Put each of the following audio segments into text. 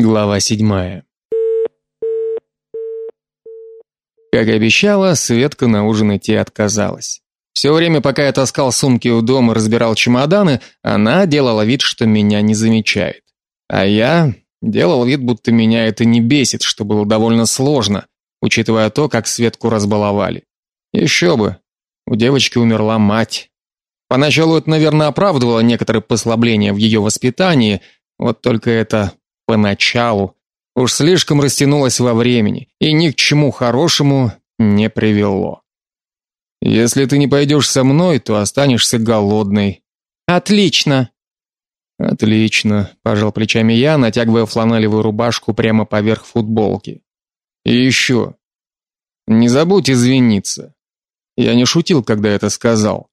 Глава седьмая. Как и обещала, Светка на ужин идти отказалась. Все время, пока я таскал сумки у дома разбирал чемоданы, она делала вид, что меня не замечает. А я делал вид, будто меня это не бесит, что было довольно сложно, учитывая то, как Светку разбаловали. Еще бы. У девочки умерла мать. Поначалу это, наверное, оправдывало некоторые послабления в ее воспитании, вот только это поначалу уж слишком растянулось во времени и ни к чему хорошему не привело. Если ты не пойдешь со мной, то останешься голодной. Отлично. Отлично, пожал плечами я, натягивая фланелевую рубашку прямо поверх футболки. И еще. Не забудь извиниться. Я не шутил, когда это сказал.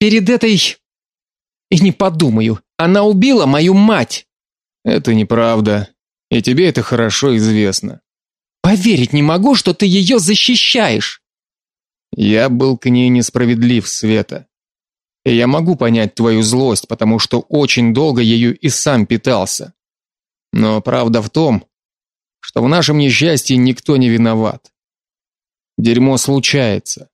Перед этой и не подумаю. Она убила мою мать. Это неправда, и тебе это хорошо известно. Поверить не могу, что ты ее защищаешь. Я был к ней несправедлив, Света. И я могу понять твою злость, потому что очень долго ею и сам питался. Но правда в том, что в нашем несчастье никто не виноват. Дерьмо случается.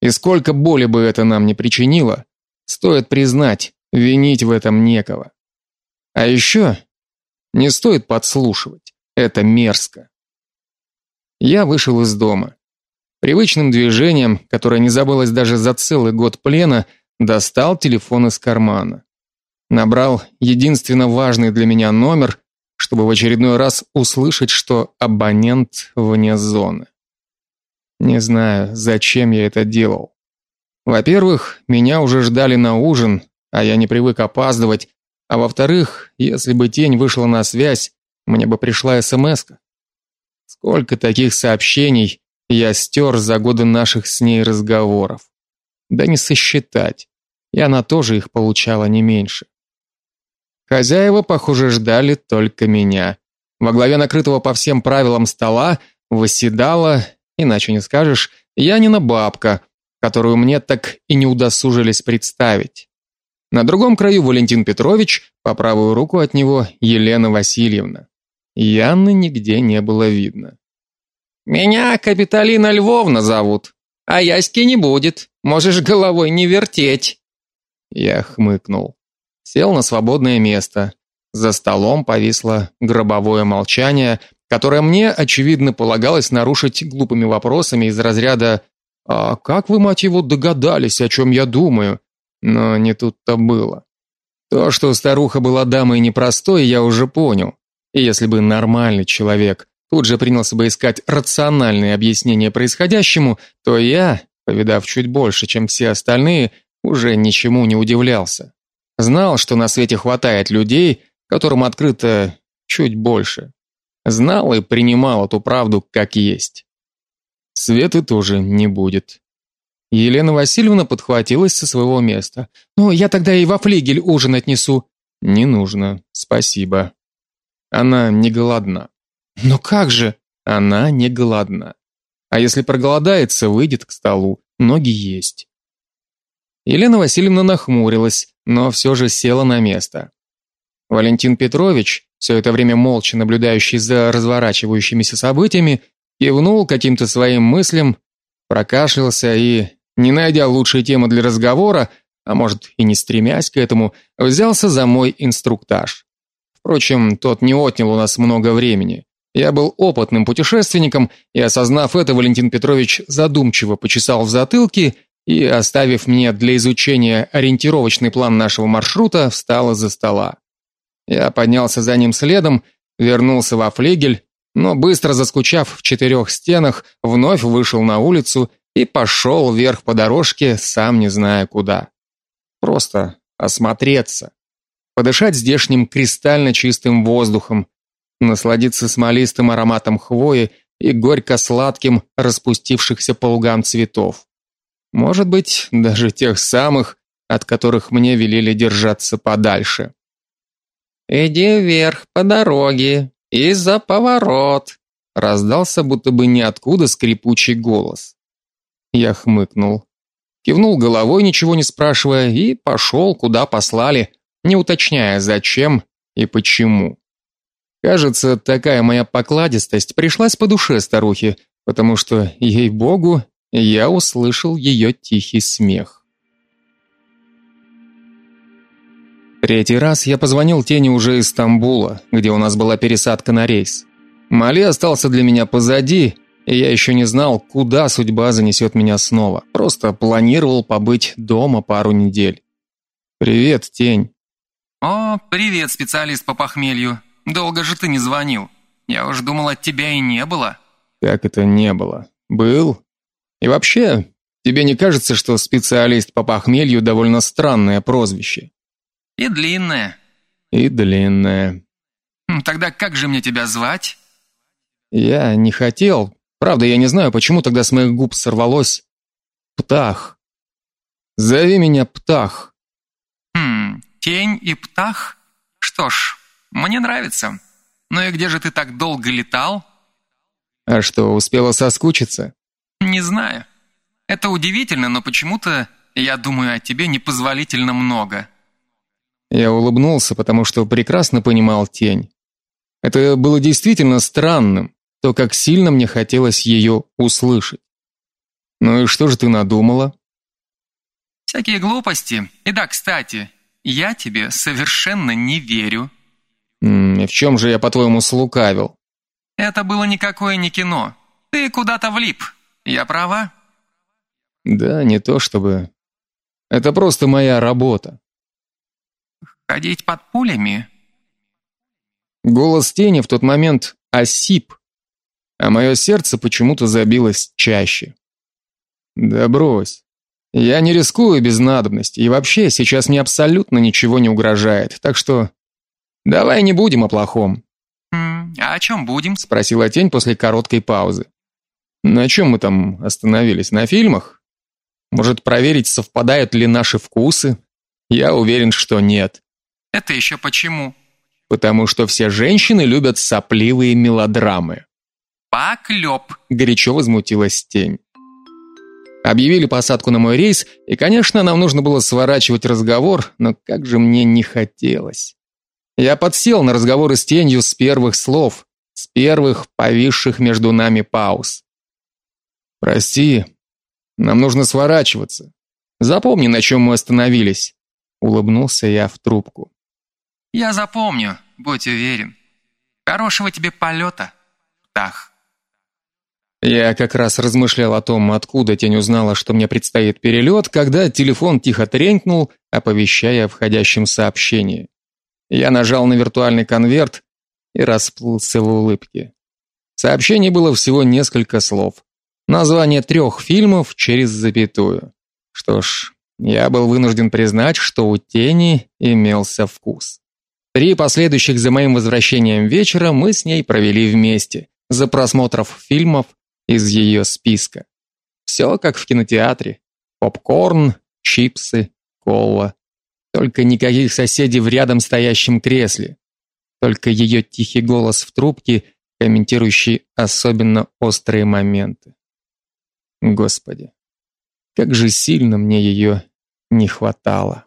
И сколько боли бы это нам не причинило, стоит признать, винить в этом некого. А еще не стоит подслушивать. Это мерзко. Я вышел из дома. Привычным движением, которое не забылось даже за целый год плена, достал телефон из кармана. Набрал единственно важный для меня номер, чтобы в очередной раз услышать, что абонент вне зоны. Не знаю, зачем я это делал. Во-первых, меня уже ждали на ужин, а я не привык опаздывать, а во-вторых, если бы тень вышла на связь, мне бы пришла СМСка. Сколько таких сообщений я стер за годы наших с ней разговоров. Да не сосчитать. И она тоже их получала не меньше. Хозяева, похоже, ждали только меня. Во главе накрытого по всем правилам стола восседала, иначе не скажешь, Янина бабка, которую мне так и не удосужились представить. На другом краю Валентин Петрович, по правую руку от него Елена Васильевна. Яны нигде не было видно. Меня Капиталина Львовна зовут, а Яськи не будет. Можешь головой не вертеть. Я хмыкнул. Сел на свободное место. За столом повисло гробовое молчание, которое мне очевидно полагалось нарушить глупыми вопросами из разряда: "А как вы мать его догадались, о чем я думаю?" Но не тут-то было. То, что старуха была дамой непростой, я уже понял. И если бы нормальный человек тут же принялся бы искать рациональные объяснения происходящему, то я, повидав чуть больше, чем все остальные, уже ничему не удивлялся. Знал, что на свете хватает людей, которым открыто чуть больше. Знал и принимал эту правду как есть. Светы тоже не будет. Елена Васильевна подхватилась со своего места. "Ну, я тогда и во флигель ужин отнесу". "Не нужно, спасибо. Она не голодна". "Но как же?" "Она не голодна. А если проголодается, выйдет к столу. Ноги есть". Елена Васильевна нахмурилась, но все же села на место. Валентин Петрович, все это время молча наблюдающий за разворачивающимися событиями, кивнул каким-то своим мыслям, прокашлялся и не найдя лучшей темы для разговора, а может и не стремясь к этому, взялся за мой инструктаж. Впрочем, тот не отнял у нас много времени. Я был опытным путешественником, и осознав это, Валентин Петрович задумчиво почесал в затылке и, оставив мне для изучения ориентировочный план нашего маршрута, встал из-за стола. Я поднялся за ним следом, вернулся во флигель, но быстро заскучав в четырех стенах, вновь вышел на улицу и пошел вверх по дорожке, сам не зная куда. Просто осмотреться, подышать здешним кристально чистым воздухом, насладиться смолистым ароматом хвои и горько-сладким распустившихся по лугам цветов. Может быть, даже тех самых, от которых мне велели держаться подальше. Иди вверх по дороге и за поворот, раздался будто бы ниоткуда скрипучий голос. Я хмыкнул, кивнул головой, ничего не спрашивая, и пошел, куда послали, не уточняя зачем и почему. Кажется, такая моя покладистость пришлась по душе старухе, потому что, ей-богу, я услышал ее тихий смех. Третий раз я позвонил Тени уже из Стамбула, где у нас была пересадка на рейс. Мали остался для меня позади, и я еще не знал, куда судьба занесет меня снова. Просто планировал побыть дома пару недель. Привет, Тень. О, привет, специалист по похмелью. Долго же ты не звонил. Я уж думал, от тебя и не было. Как это не было? Был. И вообще, тебе не кажется, что специалист по похмелью довольно странное прозвище? И длинная. И длинная. Хм, тогда как же мне тебя звать? Я не хотел. Правда, я не знаю, почему тогда с моих губ сорвалось Птах. Зови меня Птах. Хм, тень и Птах? Что ж, мне нравится. Ну и где же ты так долго летал? А что, успела соскучиться? Не знаю. Это удивительно, но почему-то я думаю о тебе непозволительно много. Я улыбнулся, потому что прекрасно понимал тень. Это было действительно странным, то, как сильно мне хотелось ее услышать. Ну и что же ты надумала? Всякие глупости. И да, кстати, я тебе совершенно не верю. М -м, в чем же я, по-твоему, слукавил? Это было никакое не кино. Ты куда-то влип. Я права? Да, не то чтобы. Это просто моя работа. Ходить под пулями? Голос тени в тот момент осип, а мое сердце почему-то забилось чаще. Да брось. Я не рискую без надобности, и вообще сейчас мне абсолютно ничего не угрожает. Так что давай не будем о плохом. «М а о чем будем?» спросила тень после короткой паузы. На чем мы там остановились? На фильмах? Может, проверить, совпадают ли наши вкусы? Я уверен, что нет. Это еще почему? Потому что все женщины любят сопливые мелодрамы. Поклеп, горячо возмутилась тень. Объявили посадку на мой рейс, и, конечно, нам нужно было сворачивать разговор, но как же мне не хотелось. Я подсел на разговоры с тенью с первых слов, с первых повисших между нами пауз. Прости, нам нужно сворачиваться. Запомни, на чем мы остановились, улыбнулся я в трубку. Я запомню, будь уверен. Хорошего тебе полета, птах. Я как раз размышлял о том, откуда тень узнала, что мне предстоит перелет, когда телефон тихо тренькнул, оповещая о входящем сообщении. Я нажал на виртуальный конверт и расплылся в улыбке. В сообщении было всего несколько слов. Название трех фильмов через запятую. Что ж, я был вынужден признать, что у тени имелся вкус. Три последующих за моим возвращением вечера мы с ней провели вместе, за просмотров фильмов из ее списка. Все как в кинотеатре. Попкорн, чипсы, кола. Только никаких соседей в рядом стоящем кресле. Только ее тихий голос в трубке, комментирующий особенно острые моменты. Господи, как же сильно мне ее не хватало.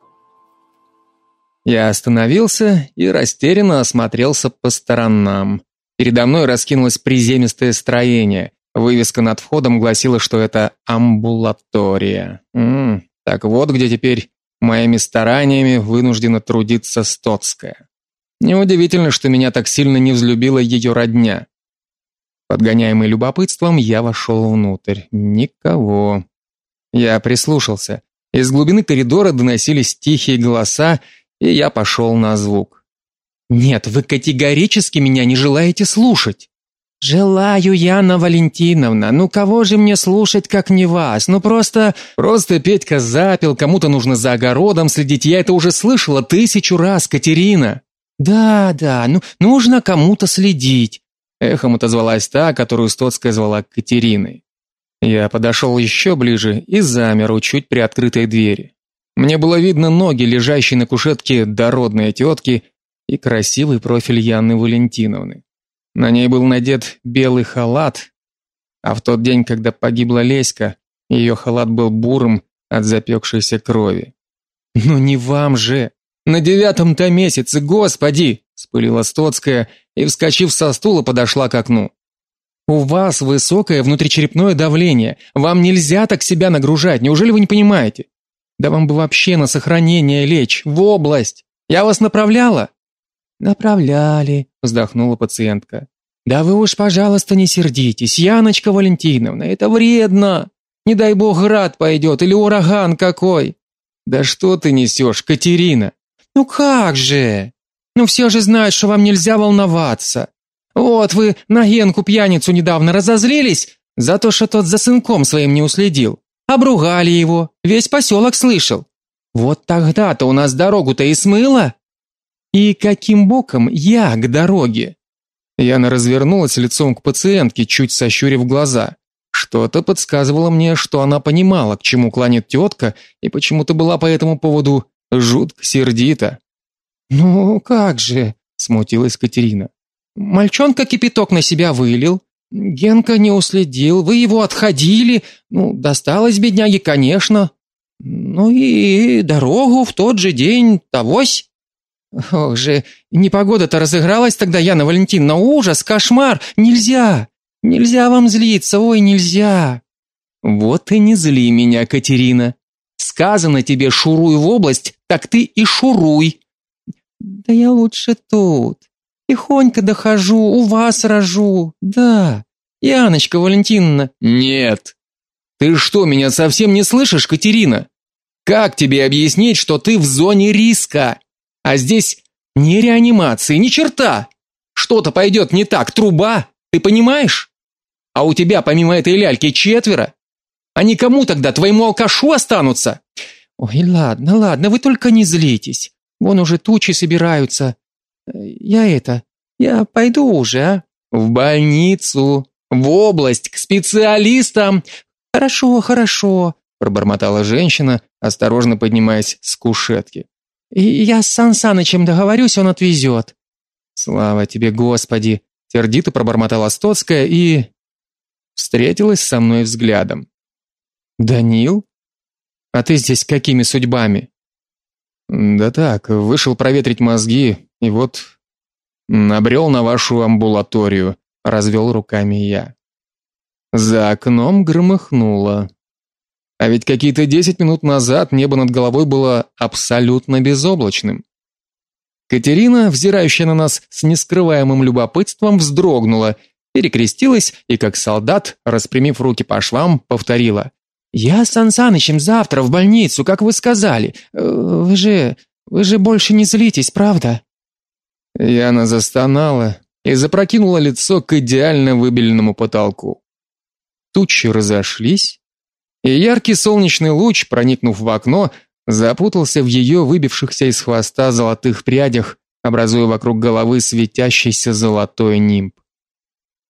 Я остановился и растерянно осмотрелся по сторонам. Передо мной раскинулось приземистое строение. Вывеска над входом гласила, что это амбулатория. М -м, так вот, где теперь моими стараниями вынуждена трудиться Стоцкая. Неудивительно, что меня так сильно не взлюбила ее родня. Подгоняемый любопытством, я вошел внутрь. Никого. Я прислушался. Из глубины коридора доносились тихие голоса, и я пошел на звук. Нет, вы категорически меня не желаете слушать. Желаю, Яна Валентиновна. Ну кого же мне слушать, как не вас? Ну просто просто Петька запил, кому-то нужно за огородом следить. Я это уже слышала тысячу раз, Катерина. Да, да, ну нужно кому-то следить. Эхом отозвалась та, которую Стоцкая звала Катериной. Я подошел еще ближе и замер у чуть приоткрытой двери. Мне было видно ноги, лежащие на кушетке дородной тетки, и красивый профиль Яны Валентиновны. На ней был надет белый халат, а в тот день, когда погибла Леська, ее халат был бурым от запекшейся крови. «Ну не вам же. На девятом-то месяце, господи, спылила Стоцкая и, вскочив со стула, подошла к окну. У вас высокое внутричерепное давление. Вам нельзя так себя нагружать. Неужели вы не понимаете? Да вам бы вообще на сохранение лечь, в область. Я вас направляла? Направляли, вздохнула пациентка. Да вы уж, пожалуйста, не сердитесь, Яночка Валентиновна, это вредно. Не дай бог град пойдет или ураган какой. Да что ты несешь, Катерина? Ну как же? Ну все же знают, что вам нельзя волноваться. Вот вы на Генку пьяницу недавно разозлились за то, что тот за сынком своим не уследил. Обругали его, весь поселок слышал. Вот тогда-то у нас дорогу-то и смыло. И каким боком я к дороге? Яна развернулась лицом к пациентке, чуть сощурив глаза. Что-то подсказывало мне, что она понимала, к чему кланит тетка, и почему-то была по этому поводу жутко сердита. "Ну как же?" смутилась Катерина. Мальчонка кипяток на себя вылил, Генка не уследил, вы его отходили, ну, досталось бедняге, конечно. Ну и дорогу в тот же день тогось. Ох же, непогода-то разыгралась тогда, Яна Валентиновна, ужас, кошмар, нельзя, нельзя вам злиться, ой, нельзя. Вот и не зли меня, Катерина. Сказано тебе шуруй в область, так ты и шуруй. Да я лучше тут. Тихонько дохожу, у вас рожу. Да. Яночка Валентиновна. Нет. Ты что, меня совсем не слышишь, Катерина? Как тебе объяснить, что ты в зоне риска? А здесь ни реанимации, ни черта. Что-то пойдет не так, труба, ты понимаешь? А у тебя помимо этой ляльки четверо. Они кому тогда, твоему алкашу останутся? Ой, ладно, ладно, вы только не злитесь. Вон уже тучи собираются. Я это, я пойду уже, а? В больницу, в область, к специалистам. Хорошо, хорошо, пробормотала женщина, осторожно поднимаясь с кушетки. Я с Сан Санычем договорюсь, он отвезет». Слава тебе, Господи, сердито пробормотала Стоцкая и встретилась со мной взглядом. Данил? А ты здесь какими судьбами? Да так, вышел проветрить мозги, и вот набрел на вашу амбулаторию, развел руками я. За окном громыхнуло. А ведь какие-то десять минут назад небо над головой было абсолютно безоблачным. Катерина, взирающая на нас с нескрываемым любопытством, вздрогнула, перекрестилась и как солдат, распрямив руки по швам, повторила: "Я с Сан Санычем завтра в больницу, как вы сказали. Э, вы же вы же больше не злитесь, правда?" Яна застонала и запрокинула лицо к идеально выбеленному потолку. Тучи разошлись, и яркий солнечный луч, проникнув в окно, запутался в ее выбившихся из хвоста золотых прядях, образуя вокруг головы светящийся золотой нимб.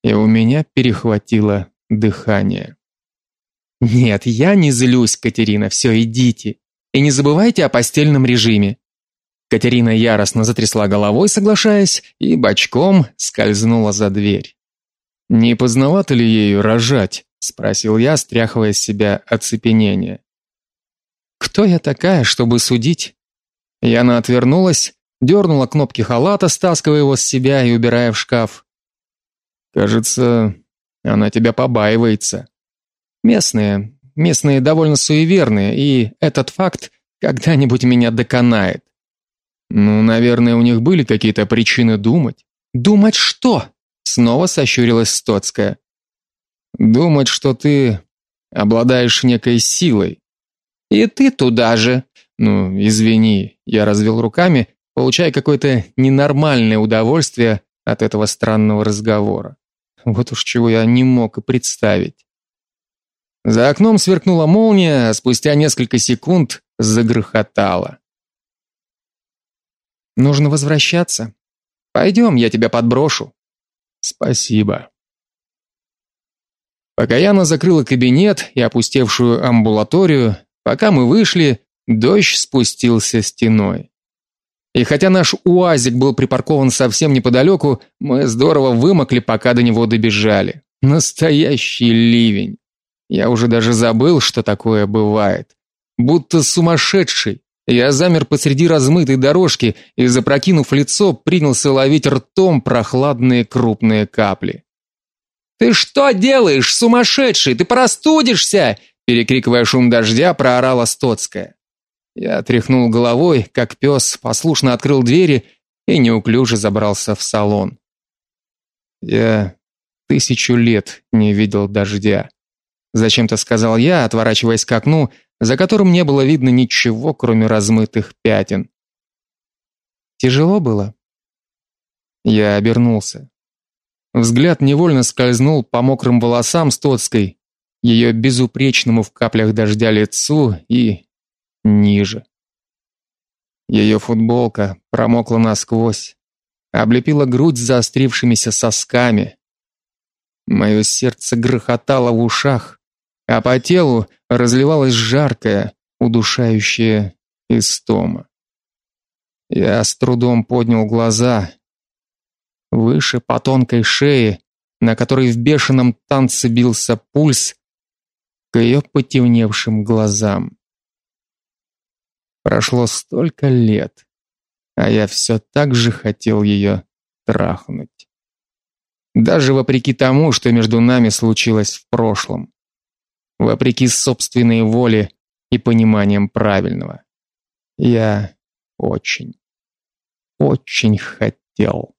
И у меня перехватило дыхание. Нет, я не злюсь, Катерина, все, идите. И не забывайте о постельном режиме. Катерина яростно затрясла головой, соглашаясь, и бочком скользнула за дверь. Не поздновато ли ею рожать, спросил я, стряхивая с себя оцепенение. Кто я такая, чтобы судить? Яна отвернулась, дернула кнопки халата, стаскивая его с себя и убирая в шкаф. Кажется, она тебя побаивается. Местные, местные довольно суеверные, и этот факт когда-нибудь меня доконает. Ну, наверное, у них были какие-то причины думать. Думать что? Снова сощурилась Стоцкая. Думать, что ты обладаешь некой силой. И ты туда же. Ну, извини, я развел руками, получая какое-то ненормальное удовольствие от этого странного разговора. Вот уж чего я не мог и представить. За окном сверкнула молния, а спустя несколько секунд загрохотало. Нужно возвращаться. Пойдем, я тебя подброшу. Спасибо. Пока Яна закрыла кабинет и опустевшую амбулаторию, пока мы вышли, дождь спустился стеной. И хотя наш УАЗик был припаркован совсем неподалеку, мы здорово вымокли, пока до него добежали. Настоящий ливень. Я уже даже забыл, что такое бывает. Будто сумасшедший Я замер посреди размытой дорожки и, запрокинув лицо, принялся ловить ртом прохладные крупные капли. Ты что делаешь, сумасшедший? Ты простудишься, перекрикивая шум дождя, проорала Стоцкая. Я тряхнул головой, как пес, послушно открыл двери и неуклюже забрался в салон. Я тысячу лет не видел дождя. Зачем-то сказал я, отворачиваясь к окну, за которым не было видно ничего, кроме размытых пятен. Тяжело было. Я обернулся. Взгляд невольно скользнул по мокрым волосам Стоцкой, ее безупречному в каплях дождя лицу и ниже. Ее футболка промокла насквозь, облепила грудь заострившимися сосками. Мое сердце грохотало в ушах, а по телу разливалась жаркая, удушающая истома. Я с трудом поднял глаза. Выше по тонкой шее, на которой в бешеном танце бился пульс, к ее потемневшим глазам. Прошло столько лет, а я все так же хотел ее трахнуть. Даже вопреки тому, что между нами случилось в прошлом вопреки собственной воле и пониманием правильного. Я очень, очень хотел.